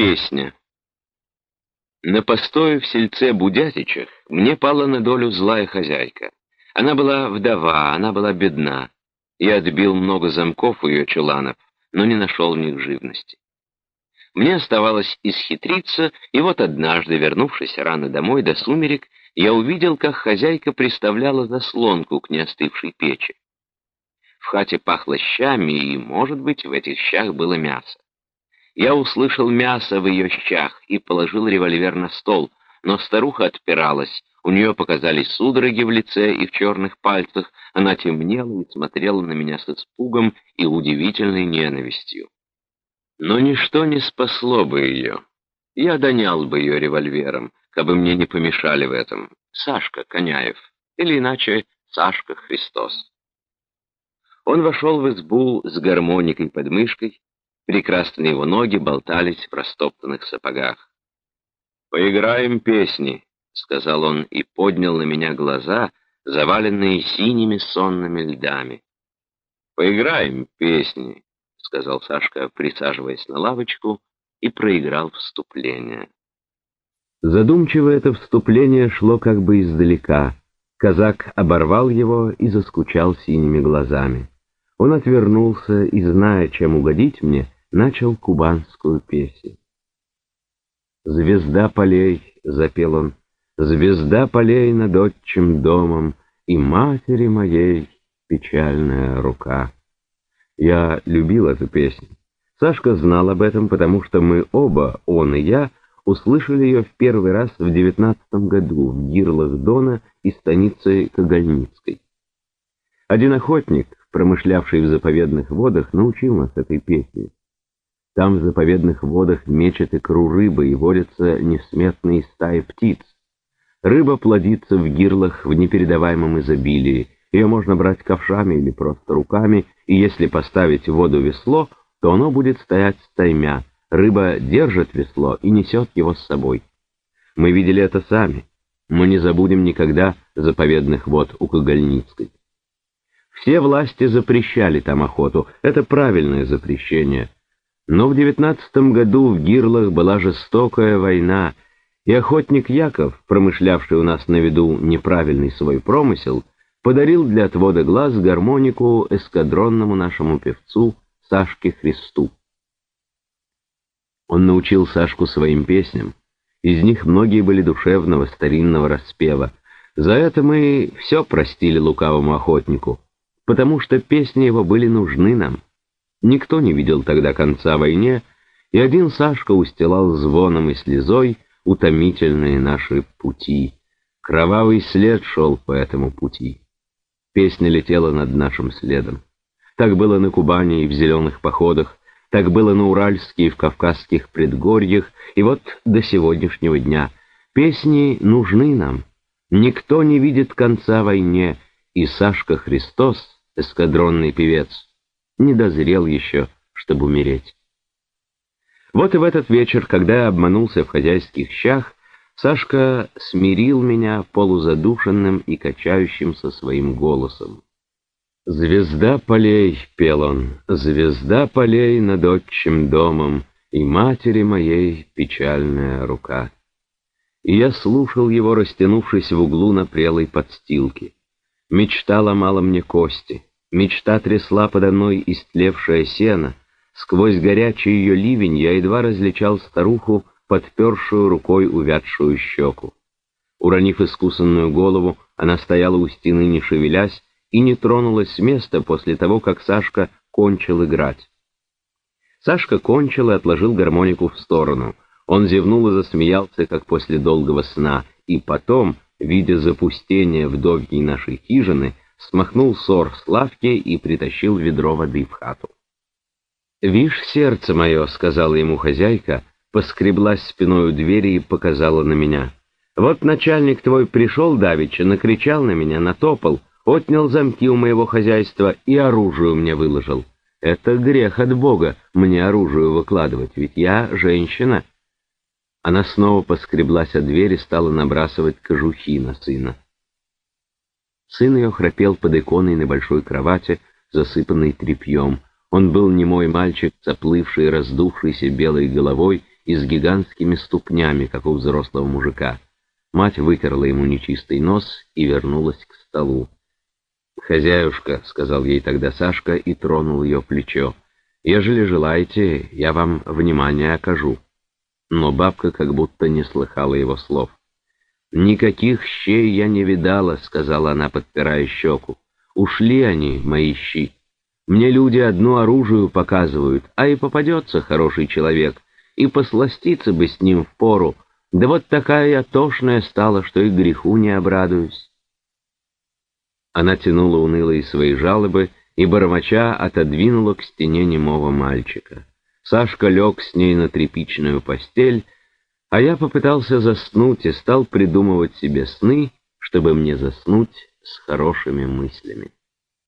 Песня. На постое в сельце Будятичах мне пала на долю злая хозяйка. Она была вдова, она была бедна. Я отбил много замков у ее чуланов, но не нашел в них живности. Мне оставалось исхитриться, и вот однажды, вернувшись рано домой до сумерек, я увидел, как хозяйка приставляла заслонку к неостывшей печи. В хате пахло щами, и, может быть, в этих щах было мясо. Я услышал мясо в ее щах и положил револьвер на стол, но старуха отпиралась, у нее показались судороги в лице и в черных пальцах, она темнела и смотрела на меня с испугом и удивительной ненавистью. Но ничто не спасло бы ее. Я донял бы ее револьвером, кабы мне не помешали в этом. Сашка Коняев, или иначе Сашка Христос. Он вошел в избу с гармоникой под мышкой, Прекрасные его ноги болтались в растоптанных сапогах. «Поиграем песни», — сказал он и поднял на меня глаза, заваленные синими сонными льдами. «Поиграем песни», — сказал Сашка, присаживаясь на лавочку, и проиграл вступление. Задумчиво это вступление шло как бы издалека. Казак оборвал его и заскучал синими глазами. Он отвернулся и, зная, чем угодить мне, начал кубанскую песнь. «Звезда полей», — запел он, — «звезда полей над отчим домом, и матери моей печальная рука». Я любил эту песню. Сашка знал об этом, потому что мы оба, он и я, услышали ее в первый раз в девятнадцатом году в гирлах Дона и станице Когольницкой. Один охотник, промышлявший в заповедных водах, научил нас этой песне. Там в заповедных водах мечет икру рыбы и водятся несметные стаи птиц. Рыба плодится в гирлах в непередаваемом изобилии. Ее можно брать ковшами или просто руками, и если поставить в воду весло, то оно будет стоять стаймя. Рыба держит весло и несет его с собой. Мы видели это сами. Мы не забудем никогда заповедных вод у Когольницкой. Все власти запрещали там охоту. Это правильное запрещение — но в девятнадцатом году в Гирлах была жестокая война, и охотник Яков, промышлявший у нас на виду неправильный свой промысел, подарил для отвода глаз гармонику эскадронному нашему певцу Сашке Христу. Он научил Сашку своим песням. Из них многие были душевного старинного распева. За это мы все простили лукавому охотнику, потому что песни его были нужны нам. Никто не видел тогда конца войне, и один Сашка устилал звоном и слезой утомительные наши пути. Кровавый след шел по этому пути. Песня летела над нашим следом. Так было на Кубани и в зеленых походах, так было на Уральске и в Кавказских предгорьях, и вот до сегодняшнего дня. Песни нужны нам. Никто не видит конца войне, и Сашка Христос, эскадронный певец, не дозрел еще, чтобы умереть. Вот и в этот вечер, когда я обманулся в хозяйских щах, Сашка смирил меня полузадушенным и качающимся своим голосом. «Звезда полей», — пел он, — «звезда полей над отчим домом, и матери моей печальная рука». И я слушал его, растянувшись в углу на прелой подстилке. Мечта ломала мне кости — Мечта трясла подо мной истлевшее сено. Сквозь горячий ее ливень я едва различал старуху, подпершую рукой увядшую щеку. Уронив искусанную голову, она стояла у стены, не шевелясь, и не тронулась с места после того, как Сашка кончил играть. Сашка кончил и отложил гармонику в сторону. Он зевнул и засмеялся, как после долгого сна, и потом, видя запустение вдовьей нашей хижины, смахнул сор с лавки и притащил ведро воды в хату. «Вишь, сердце мое», — сказала ему хозяйка, поскреблась спиной у двери и показала на меня. «Вот начальник твой пришел давеча, накричал на меня, натопал, отнял замки у моего хозяйства и оружие мне выложил. Это грех от Бога, мне оружие выкладывать, ведь я женщина». Она снова поскреблась от двери и стала набрасывать кожухи на сына. Сын ее храпел под иконой на большой кровати, засыпанной тряпьем. Он был немой мальчик, заплывший, раздувшийся белой головой и с гигантскими ступнями, как у взрослого мужика. Мать вытерла ему нечистый нос и вернулась к столу. «Хозяюшка», — сказал ей тогда Сашка и тронул ее плечо, — «ежели желаете, я вам внимание окажу». Но бабка как будто не слыхала его слов. «Никаких щей я не видала», — сказала она, подпирая щеку. «Ушли они, мои щи. Мне люди одно оружие показывают, а и попадется хороший человек, и посластиться бы с ним в пору. Да вот такая я тошная стала, что и греху не обрадуюсь». Она тянула унылые свои жалобы и, бормоча, отодвинула к стене немого мальчика. Сашка лег с ней на тряпичную постель, а я попытался заснуть и стал придумывать себе сны, чтобы мне заснуть с хорошими мыслями.